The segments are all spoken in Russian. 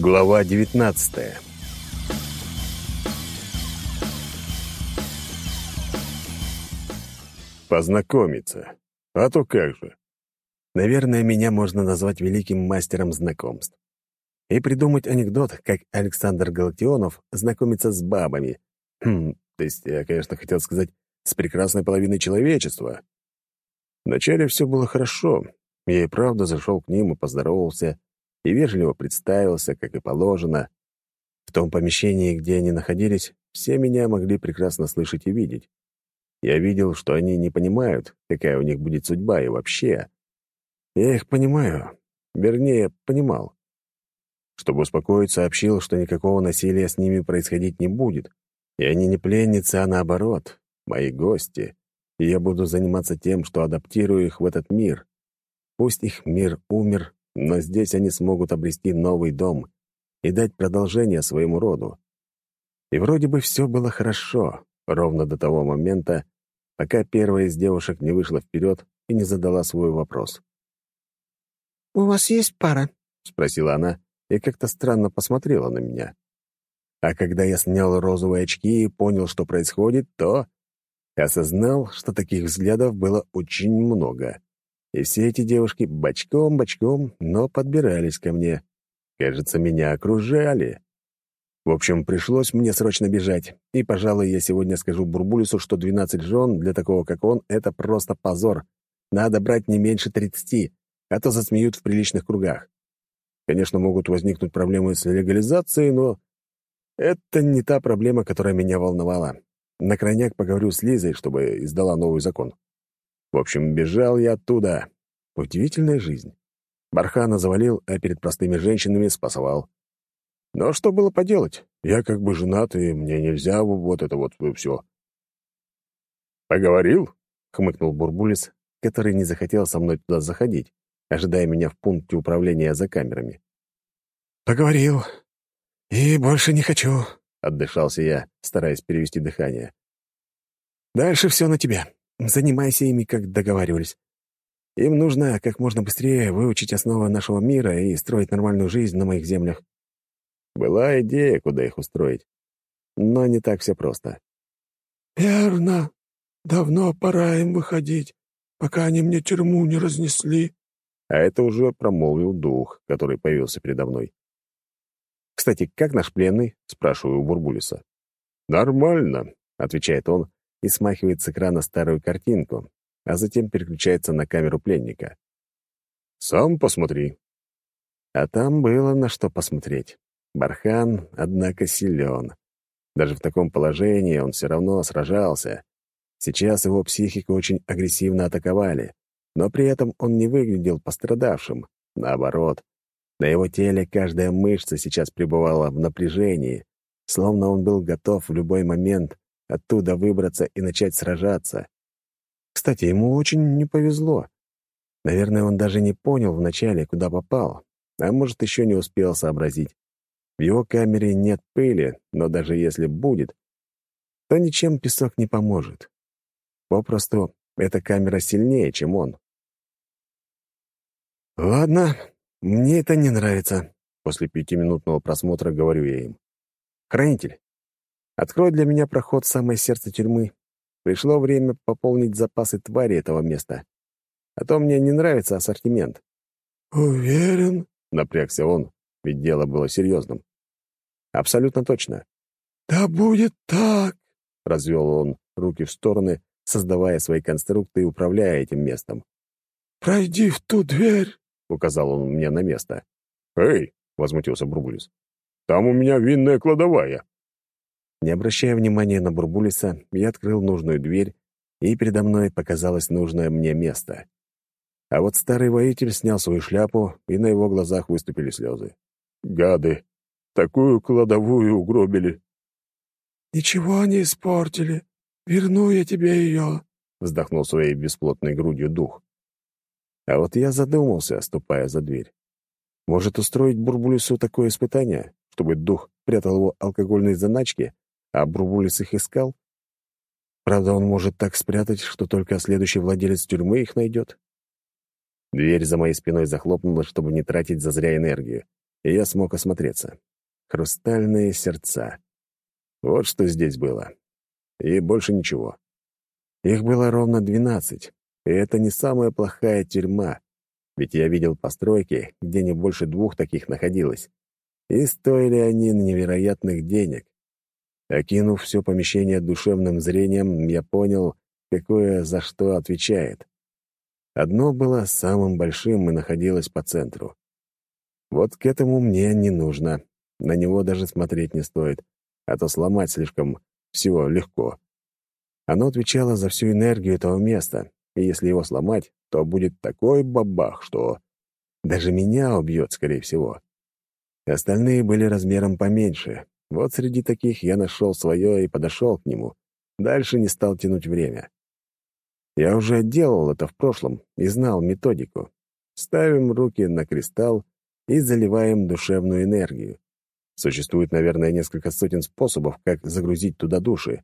Глава 19 Познакомиться. А то как же. Наверное, меня можно назвать великим мастером знакомств. И придумать анекдот, как Александр Галактионов знакомится с бабами. Хм, то есть я, конечно, хотел сказать, с прекрасной половиной человечества. Вначале все было хорошо. Я и правда зашел к ним и поздоровался, и вежливо представился, как и положено. В том помещении, где они находились, все меня могли прекрасно слышать и видеть. Я видел, что они не понимают, какая у них будет судьба и вообще. Я их понимаю. Вернее, понимал. Чтобы успокоить, сообщил, что никакого насилия с ними происходить не будет. И они не пленницы, а наоборот, мои гости. И я буду заниматься тем, что адаптирую их в этот мир. Пусть их мир умер, но здесь они смогут обрести новый дом и дать продолжение своему роду. И вроде бы все было хорошо, ровно до того момента, пока первая из девушек не вышла вперед и не задала свой вопрос. «У вас есть пара?» — спросила она и как-то странно посмотрела на меня. А когда я снял розовые очки и понял, что происходит, то осознал, что таких взглядов было очень много. И все эти девушки бочком-бочком, но подбирались ко мне. Кажется, меня окружали. В общем, пришлось мне срочно бежать. И, пожалуй, я сегодня скажу Бурбулису, что 12 жен для такого, как он, — это просто позор. Надо брать не меньше 30, а то засмеют в приличных кругах. Конечно, могут возникнуть проблемы с легализацией, но это не та проблема, которая меня волновала. На крайняк поговорю с Лизой, чтобы издала новый закон. В общем, бежал я оттуда. Удивительная жизнь. Бархана завалил, а перед простыми женщинами спасовал. Но что было поделать? Я как бы женат, и мне нельзя вот это вот все. «Поговорил?» — хмыкнул Бурбулис, который не захотел со мной туда заходить, ожидая меня в пункте управления за камерами. «Поговорил. И больше не хочу», — отдышался я, стараясь перевести дыхание. «Дальше все на тебя. Занимайся ими, как договаривались. Им нужно как можно быстрее выучить основы нашего мира и строить нормальную жизнь на моих землях». Была идея, куда их устроить. Но не так все просто. «Верно. Давно пора им выходить, пока они мне тюрьму не разнесли». А это уже промолвил дух, который появился передо мной. «Кстати, как наш пленный?» — спрашиваю у Бурбулиса. «Нормально», — отвечает он, и смахивает с экрана старую картинку, а затем переключается на камеру пленника. «Сам посмотри». А там было на что посмотреть. Бархан, однако, силен. Даже в таком положении он все равно сражался. Сейчас его психику очень агрессивно атаковали, но при этом он не выглядел пострадавшим. Наоборот, на его теле каждая мышца сейчас пребывала в напряжении, словно он был готов в любой момент оттуда выбраться и начать сражаться. Кстати, ему очень не повезло. Наверное, он даже не понял вначале, куда попал, а может, еще не успел сообразить. В его камере нет пыли, но даже если будет, то ничем песок не поможет. Попросту, эта камера сильнее, чем он. «Ладно, мне это не нравится», — после пятиминутного просмотра говорю я им. «Хранитель, Открой для меня проход в самое сердце тюрьмы. Пришло время пополнить запасы твари этого места. А то мне не нравится ассортимент». «Уверен?» — напрягся он, ведь дело было серьезным. «Абсолютно точно». «Да будет так!» — развел он руки в стороны, создавая свои конструкты и управляя этим местом. «Пройди в ту дверь!» — указал он мне на место. «Эй!» — возмутился Брубулис. «Там у меня винная кладовая!» Не обращая внимания на Бурбулиса, я открыл нужную дверь, и передо мной показалось нужное мне место. А вот старый воитель снял свою шляпу, и на его глазах выступили слезы. «Гады! Такую кладовую угробили!» «Ничего не испортили. Верну я тебе ее», — вздохнул своей бесплотной грудью дух. А вот я задумался, ступая за дверь. Может, устроить Бурбулису такое испытание, чтобы дух прятал его алкогольные заначки, а Брубулис их искал? Правда, он может так спрятать, что только следующий владелец тюрьмы их найдет. Дверь за моей спиной захлопнула, чтобы не тратить зазря энергию. и я смог осмотреться. Хрустальные сердца. Вот что здесь было. И больше ничего. Их было ровно двенадцать, и это не самая плохая тюрьма, ведь я видел постройки, где не больше двух таких находилось. И стоили они невероятных денег. Окинув все помещение душевным зрением, я понял, какое за что отвечает. Одно было самым большим и находилось по центру. Вот к этому мне не нужно. На него даже смотреть не стоит, а то сломать слишком всего легко. Оно отвечало за всю энергию этого места, и если его сломать, то будет такой бабах, что даже меня убьет, скорее всего. Остальные были размером поменьше. Вот среди таких я нашел свое и подошел к нему. Дальше не стал тянуть время. Я уже делал это в прошлом и знал методику. Ставим руки на кристалл и заливаем душевную энергию. Существует, наверное, несколько сотен способов, как загрузить туда души.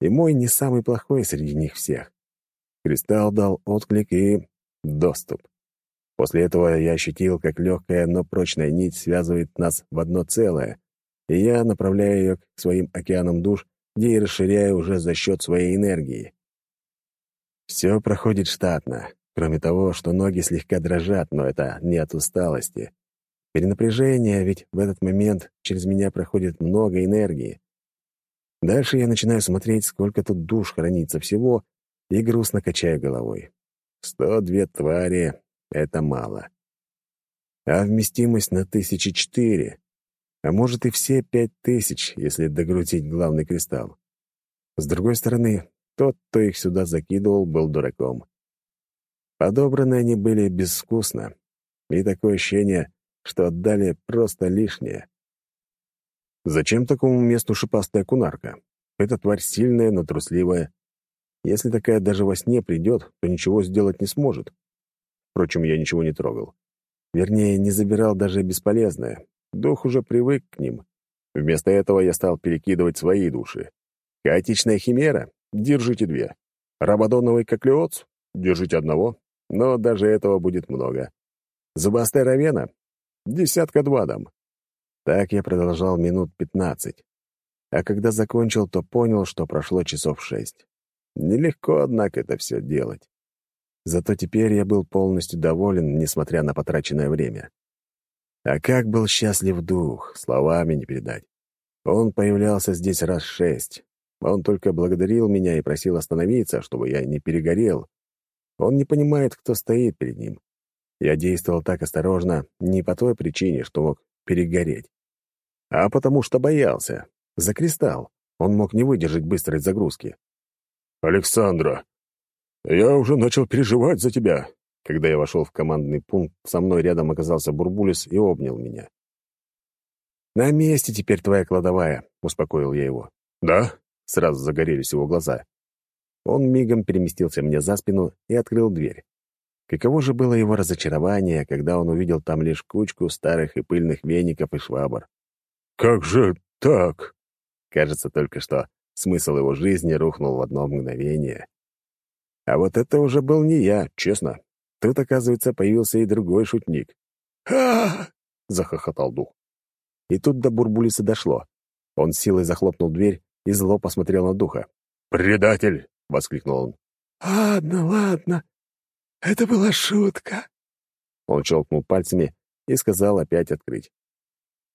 И мой не самый плохой среди них всех. Кристалл дал отклик и доступ. После этого я ощутил, как легкая, но прочная нить связывает нас в одно целое, и я направляю ее к своим океанам душ, где и расширяю уже за счет своей энергии. Все проходит штатно, кроме того, что ноги слегка дрожат, но это не от усталости. Перенапряжение, ведь в этот момент через меня проходит много энергии. Дальше я начинаю смотреть, сколько тут душ хранится всего, и грустно качаю головой. Сто две твари — это мало. А вместимость на тысячи четыре. А может и все пять тысяч, если догрузить главный кристалл. С другой стороны, тот, кто их сюда закидывал, был дураком. Подобраны они были безвкусно, и такое ощущение, что отдали просто лишнее. Зачем такому месту шипастая кунарка? Эта тварь сильная, но трусливая. Если такая даже во сне придет, то ничего сделать не сможет. Впрочем, я ничего не трогал. Вернее, не забирал даже бесполезное. Дух уже привык к ним. Вместо этого я стал перекидывать свои души. Хаотичная химера? Держите две. Рабадоновый коклеоц? Держите одного. Но даже этого будет много. Зубастая равена? Десятка два дам. Так я продолжал минут пятнадцать. А когда закончил, то понял, что прошло часов шесть. Нелегко, однако, это все делать. Зато теперь я был полностью доволен, несмотря на потраченное время. А как был счастлив дух, словами не передать. Он появлялся здесь раз шесть, он только благодарил меня и просил остановиться, чтобы я не перегорел. Он не понимает, кто стоит перед ним. Я действовал так осторожно не по той причине, что мог перегореть, а потому что боялся. За кристалл. Он мог не выдержать быстрой загрузки. «Александра, я уже начал переживать за тебя». Когда я вошел в командный пункт, со мной рядом оказался Бурбулис и обнял меня. «На месте теперь твоя кладовая», — успокоил я его. «Да?» Сразу загорелись его глаза. Он мигом переместился мне за спину и открыл дверь. Каково же было его разочарование, когда он увидел там лишь кучку старых и пыльных веников и швабр. «Как же так?» Кажется, только что смысл его жизни рухнул в одно мгновение. А вот это уже был не я, честно. Тут, оказывается, появился и другой шутник. «Ха!» — захохотал дух. И тут до Бурбулиса дошло. Он силой захлопнул дверь и зло посмотрел на духа. «Предатель!» — воскликнул он. «Ладно, ладно. Это была шутка». Он щелкнул пальцами и сказал опять открыть.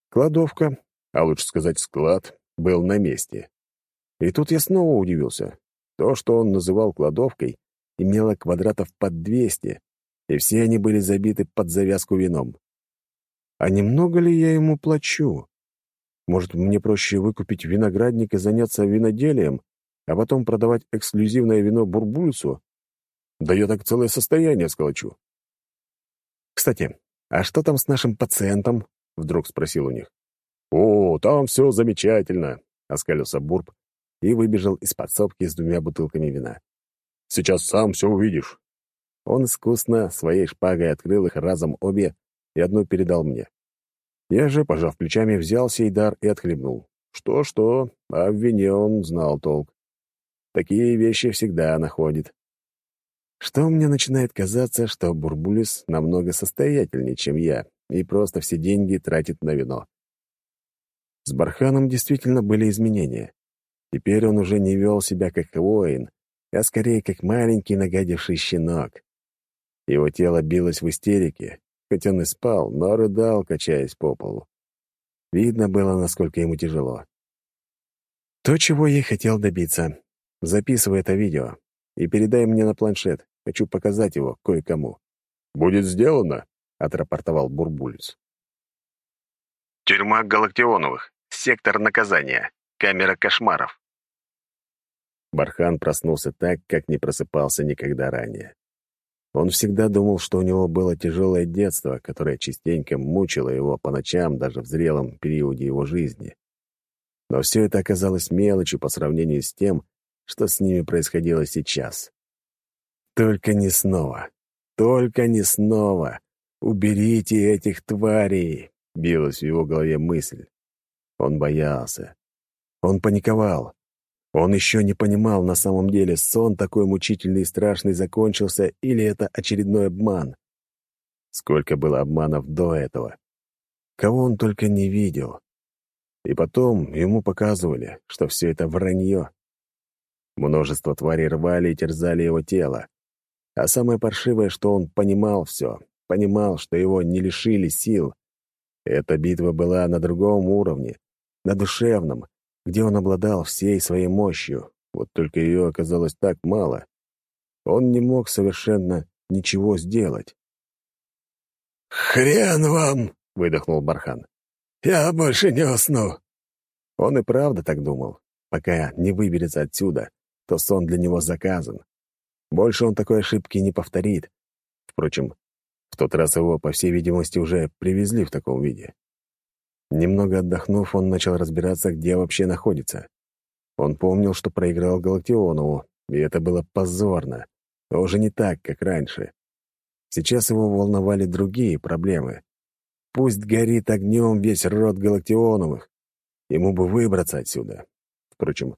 Кладовка, а лучше сказать склад, был на месте. И тут я снова удивился. То, что он называл кладовкой, имело квадратов под двести, и все они были забиты под завязку вином. А немного ли я ему плачу? Может, мне проще выкупить виноградник и заняться виноделием, а потом продавать эксклюзивное вино бурбульцу? Да я так целое состояние сколочу. «Кстати, а что там с нашим пациентом?» — вдруг спросил у них. «О, там все замечательно», — оскалился Бурб и выбежал из подсобки с двумя бутылками вина. «Сейчас сам все увидишь». Он искусно своей шпагой открыл их разом обе и одну передал мне. Я же, пожав плечами, взял сей дар и отхлебнул. Что-что, а в вине он знал толк. Такие вещи всегда находит. Что мне начинает казаться, что Бурбулис намного состоятельнее, чем я, и просто все деньги тратит на вино. С Барханом действительно были изменения. Теперь он уже не вел себя как воин, а скорее как маленький нагадивший щенок. Его тело билось в истерике, хоть он и спал, но рыдал, качаясь по полу. Видно было, насколько ему тяжело. То, чего я хотел добиться. Записывай это видео и передай мне на планшет. Хочу показать его кое-кому. «Будет сделано», — отрапортовал Бурбулец. Тюрьма Галактионовых. Сектор наказания. Камера кошмаров. Бархан проснулся так, как не просыпался никогда ранее. Он всегда думал, что у него было тяжелое детство, которое частенько мучило его по ночам даже в зрелом периоде его жизни. Но все это оказалось мелочью по сравнению с тем, что с ними происходило сейчас. Только не снова. Только не снова. Уберите этих тварей, билась в его голове мысль. Он боялся. Он паниковал. Он еще не понимал, на самом деле, сон такой мучительный и страшный закончился или это очередной обман. Сколько было обманов до этого. Кого он только не видел. И потом ему показывали, что все это вранье. Множество тварей рвали и терзали его тело. А самое паршивое, что он понимал все, понимал, что его не лишили сил. Эта битва была на другом уровне, на душевном, где он обладал всей своей мощью, вот только ее оказалось так мало. Он не мог совершенно ничего сделать. «Хрен вам!» — выдохнул Бархан. «Я больше не усну!» Он и правда так думал. Пока не выберется отсюда, то сон для него заказан. Больше он такой ошибки не повторит. Впрочем, в тот раз его, по всей видимости, уже привезли в таком виде. Немного отдохнув, он начал разбираться, где вообще находится. Он помнил, что проиграл Галактионову, и это было позорно, но уже не так, как раньше. Сейчас его волновали другие проблемы. Пусть горит огнем весь род Галактионовых. Ему бы выбраться отсюда. Впрочем,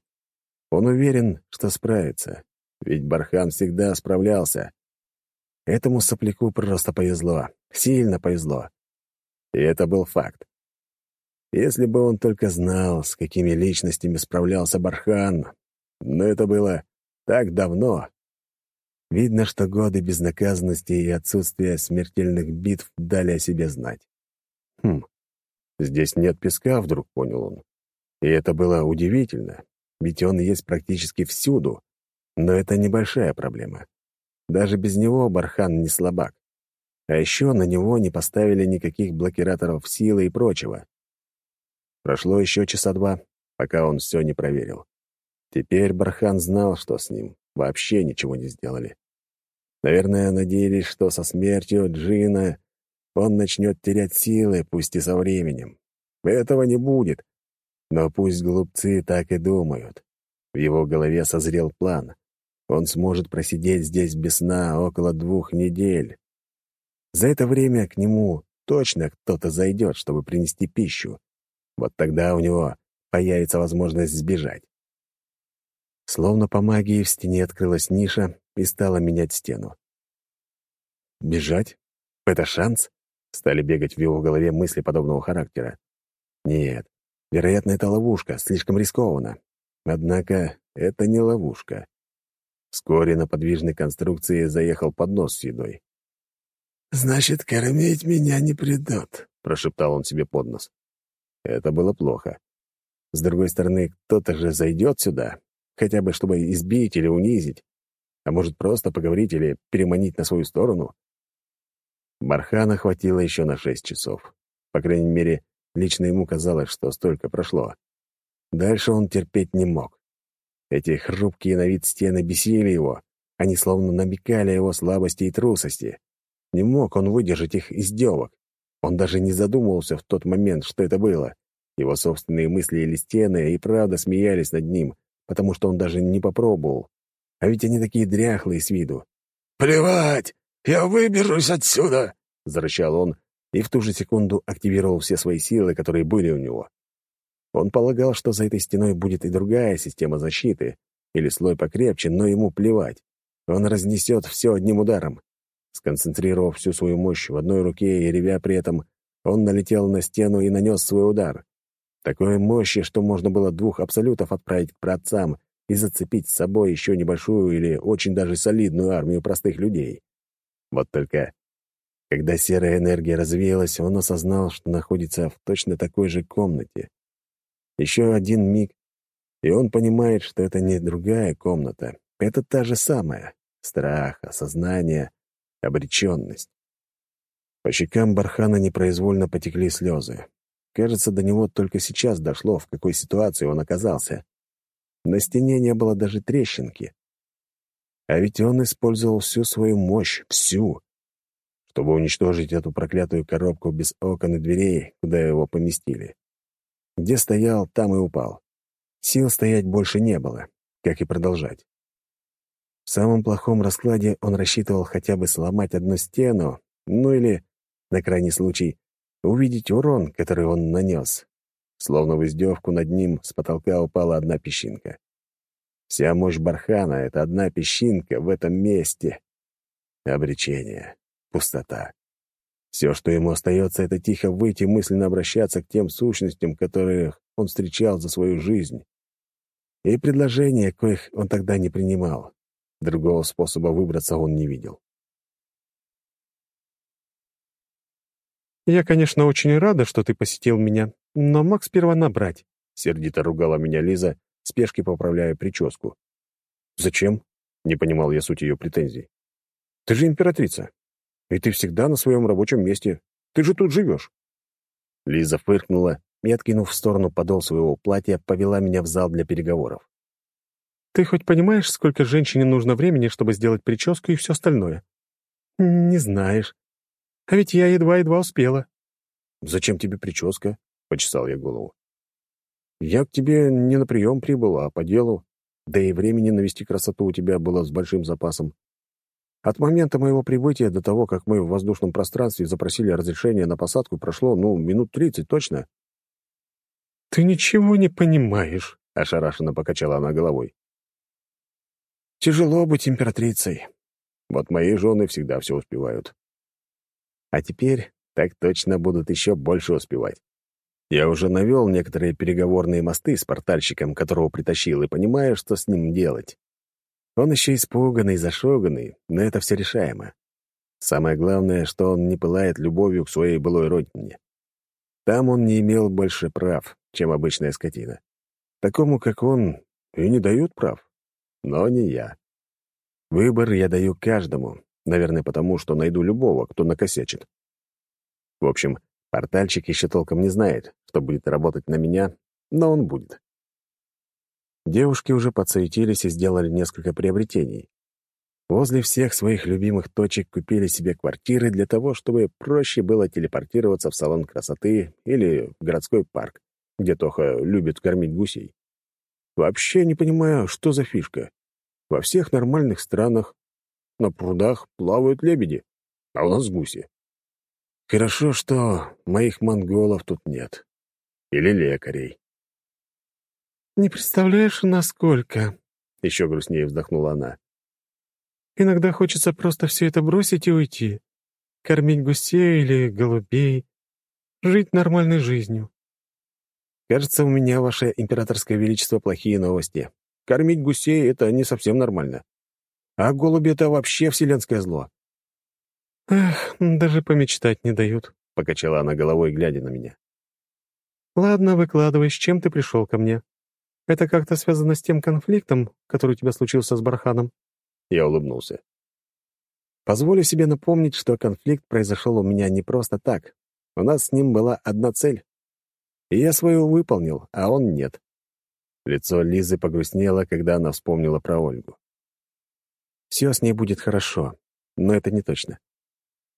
он уверен, что справится, ведь Бархан всегда справлялся. Этому сопляку просто повезло, сильно повезло. И это был факт. Если бы он только знал, с какими личностями справлялся Бархан. Но это было так давно. Видно, что годы безнаказанности и отсутствия смертельных битв дали о себе знать. Хм, здесь нет песка, вдруг понял он. И это было удивительно, ведь он есть практически всюду. Но это небольшая проблема. Даже без него Бархан не слабак. А еще на него не поставили никаких блокираторов силы и прочего. Прошло еще часа два, пока он все не проверил. Теперь Бархан знал, что с ним. Вообще ничего не сделали. Наверное, надеялись, что со смертью Джина он начнет терять силы, пусть и со временем. Этого не будет. Но пусть глупцы так и думают. В его голове созрел план. Он сможет просидеть здесь без сна около двух недель. За это время к нему точно кто-то зайдет, чтобы принести пищу. Вот тогда у него появится возможность сбежать. Словно по магии в стене открылась ниша и стала менять стену. «Бежать? Это шанс?» Стали бегать в его голове мысли подобного характера. «Нет, вероятно, это ловушка, слишком рискованно. Однако это не ловушка». Вскоре на подвижной конструкции заехал поднос с едой. «Значит, кормить меня не придут», — прошептал он себе под нос. Это было плохо. С другой стороны, кто-то же зайдет сюда, хотя бы чтобы избить или унизить, а может просто поговорить или переманить на свою сторону. Бархана хватило еще на шесть часов. По крайней мере, лично ему казалось, что столько прошло. Дальше он терпеть не мог. Эти хрупкие на вид стены бесили его. Они словно намекали его слабости и трусости. Не мог он выдержать их издевок. Он даже не задумывался в тот момент, что это было. Его собственные мысли или стены и правда смеялись над ним, потому что он даже не попробовал. А ведь они такие дряхлые с виду. «Плевать! Я выберусь отсюда!» — зарычал он и в ту же секунду активировал все свои силы, которые были у него. Он полагал, что за этой стеной будет и другая система защиты, или слой покрепче, но ему плевать. Он разнесет все одним ударом. Сконцентрировав всю свою мощь в одной руке и ревя при этом, он налетел на стену и нанес свой удар. Такой мощи, что можно было двух абсолютов отправить к праотцам и зацепить с собой еще небольшую или очень даже солидную армию простых людей. Вот только, когда серая энергия развеялась, он осознал, что находится в точно такой же комнате. Еще один миг, и он понимает, что это не другая комната, это та же самая. Страх, осознание, обреченность. По щекам Бархана непроизвольно потекли слезы. Кажется, до него только сейчас дошло, в какой ситуации он оказался. На стене не было даже трещинки. А ведь он использовал всю свою мощь, всю, чтобы уничтожить эту проклятую коробку без окон и дверей, куда его поместили. Где стоял, там и упал. Сил стоять больше не было, как и продолжать. В самом плохом раскладе он рассчитывал хотя бы сломать одну стену, ну или, на крайний случай, увидеть урон, который он нанес, Словно в издевку над ним с потолка упала одна песчинка. Вся мощь Бархана — это одна песчинка в этом месте. Обречение, пустота. Все, что ему остается, это тихо выйти, мысленно обращаться к тем сущностям, которых он встречал за свою жизнь. И предложения, коих он тогда не принимал. Другого способа выбраться он не видел. «Я, конечно, очень рада, что ты посетил меня, но мог сперва набрать», — сердито ругала меня Лиза, спешки поправляя прическу. «Зачем?» — не понимал я суть ее претензий. «Ты же императрица, и ты всегда на своем рабочем месте. Ты же тут живешь». Лиза фыркнула и, откинув в сторону подол своего платья, повела меня в зал для переговоров. «Ты хоть понимаешь, сколько женщине нужно времени, чтобы сделать прическу и все остальное?» «Не знаешь. А ведь я едва-едва успела». «Зачем тебе прическа?» — почесал я голову. «Я к тебе не на прием прибыл, а по делу. Да и времени навести красоту у тебя было с большим запасом. От момента моего прибытия до того, как мы в воздушном пространстве запросили разрешение на посадку, прошло, ну, минут тридцать точно». «Ты ничего не понимаешь», — ошарашенно покачала она головой. «Тяжело быть императрицей. Вот мои жены всегда все успевают. А теперь так точно будут еще больше успевать. Я уже навел некоторые переговорные мосты с портальщиком, которого притащил, и понимаю, что с ним делать. Он еще испуганный, зашоганный, но это все решаемо. Самое главное, что он не пылает любовью к своей былой родине. Там он не имел больше прав, чем обычная скотина. Такому, как он, и не дают прав. Но не я. Выбор я даю каждому, наверное, потому что найду любого, кто накосячит. В общем, Портальщик еще толком не знает, что будет работать на меня, но он будет. Девушки уже подсуетились и сделали несколько приобретений. Возле всех своих любимых точек купили себе квартиры для того, чтобы проще было телепортироваться в салон красоты или в городской парк, где Тоха любит кормить гусей. Вообще не понимаю, что за фишка. Во всех нормальных странах на прудах плавают лебеди, а у нас гуси. Хорошо, что моих монголов тут нет. Или лекарей. «Не представляешь, насколько...» — еще грустнее вздохнула она. «Иногда хочется просто все это бросить и уйти. Кормить гусей или голубей. Жить нормальной жизнью». «Кажется, у меня, ваше императорское величество, плохие новости. Кормить гусей — это не совсем нормально. А голуби — это вообще вселенское зло. «Эх, даже помечтать не дают», — покачала она головой, глядя на меня. «Ладно, выкладывай, с чем ты пришел ко мне. Это как-то связано с тем конфликтом, который у тебя случился с Барханом?» Я улыбнулся. Позволю себе напомнить, что конфликт произошел у меня не просто так. У нас с ним была одна цель. И я свою выполнил, а он нет. Лицо Лизы погрустнело, когда она вспомнила про Ольгу. Все с ней будет хорошо, но это не точно.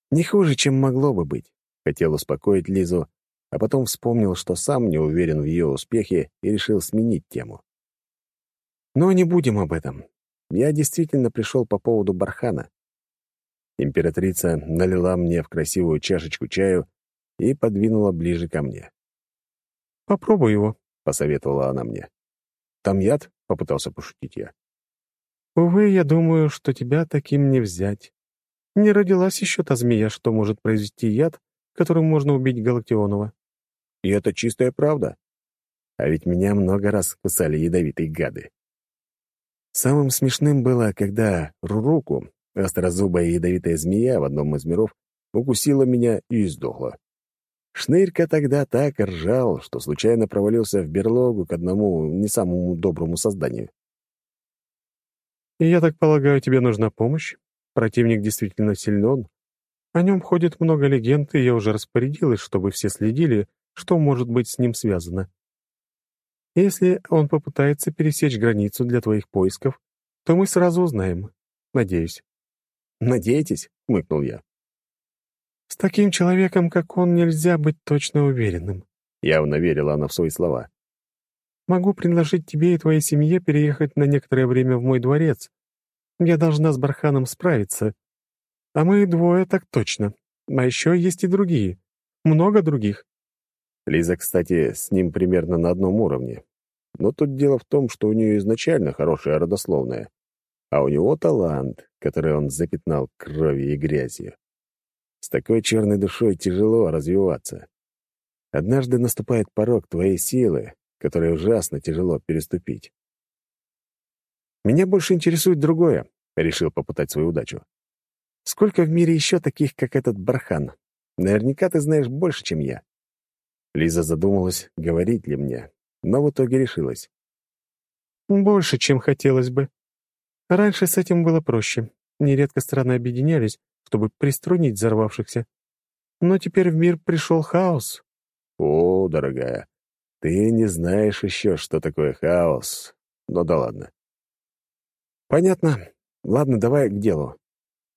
Не хуже, чем могло бы быть. Хотел успокоить Лизу, а потом вспомнил, что сам не уверен в ее успехе и решил сменить тему. Но не будем об этом. Я действительно пришел по поводу бархана. Императрица налила мне в красивую чашечку чаю и подвинула ближе ко мне. «Попробуй его», — посоветовала она мне. «Там яд?» — попытался пошутить я. «Увы, я думаю, что тебя таким не взять. Не родилась еще та змея, что может произвести яд, которым можно убить Галактионова. И это чистая правда. А ведь меня много раз кусали ядовитые гады. Самым смешным было, когда Руруку, острозубая ядовитая змея в одном из миров, укусила меня и издохла. Шнырька тогда так ржал, что случайно провалился в берлогу к одному не самому доброму созданию. Я так полагаю, тебе нужна помощь? Противник действительно силен. О нем ходит много легенд, и я уже распорядилась, чтобы все следили, что может быть с ним связано. Если он попытается пересечь границу для твоих поисков, то мы сразу узнаем. Надеюсь. «Надеетесь?» — хмыкнул я. «С таким человеком, как он, нельзя быть точно уверенным», — явно верила она в свои слова. «Могу предложить тебе и твоей семье переехать на некоторое время в мой дворец. Я должна с Барханом справиться. А мы двое так точно. А еще есть и другие. Много других. Лиза, кстати, с ним примерно на одном уровне. Но тут дело в том, что у нее изначально хорошая родословная, а у него талант, который он запятнал кровью и грязью. С такой черной душой тяжело развиваться. Однажды наступает порог твоей силы, который ужасно тяжело переступить. «Меня больше интересует другое», — решил попытать свою удачу. «Сколько в мире еще таких, как этот бархан? Наверняка ты знаешь больше, чем я». Лиза задумалась, говорить ли мне, но в итоге решилась. «Больше, чем хотелось бы. Раньше с этим было проще. Нередко страны объединялись, чтобы приструнить взорвавшихся. Но теперь в мир пришел хаос». «О, дорогая, ты не знаешь еще, что такое хаос. Ну да ладно». «Понятно. Ладно, давай к делу.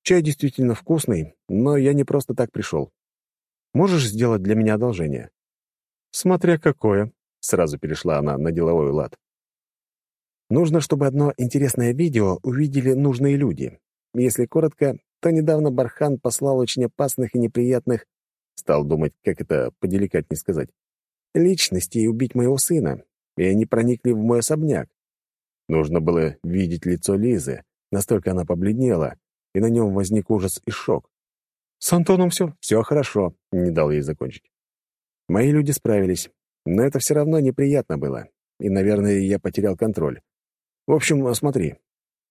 Чай действительно вкусный, но я не просто так пришел. Можешь сделать для меня одолжение?» «Смотря какое», — сразу перешла она на деловой лад. «Нужно, чтобы одно интересное видео увидели нужные люди. Если коротко, то недавно Бархан послал очень опасных и неприятных, стал думать, как это поделикатнее сказать, личностей убить моего сына, и они проникли в мой особняк. Нужно было видеть лицо Лизы, настолько она побледнела, и на нем возник ужас и шок. «С Антоном все?» «Все хорошо», — не дал ей закончить. Мои люди справились, но это все равно неприятно было, и, наверное, я потерял контроль. В общем, смотри.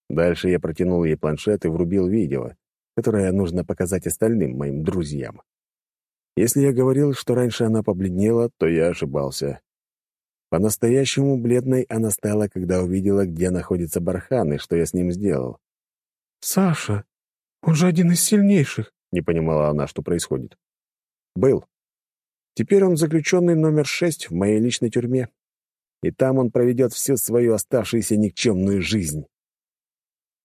Дальше я протянул ей планшет и врубил видео, которое нужно показать остальным моим друзьям. Если я говорил, что раньше она побледнела, то я ошибался. По-настоящему бледной она стала, когда увидела, где находится Бархан и что я с ним сделал. «Саша, он же один из сильнейших», — не понимала она, что происходит. «Был. Теперь он заключенный номер шесть в моей личной тюрьме. И там он проведет всю свою оставшуюся никчемную жизнь.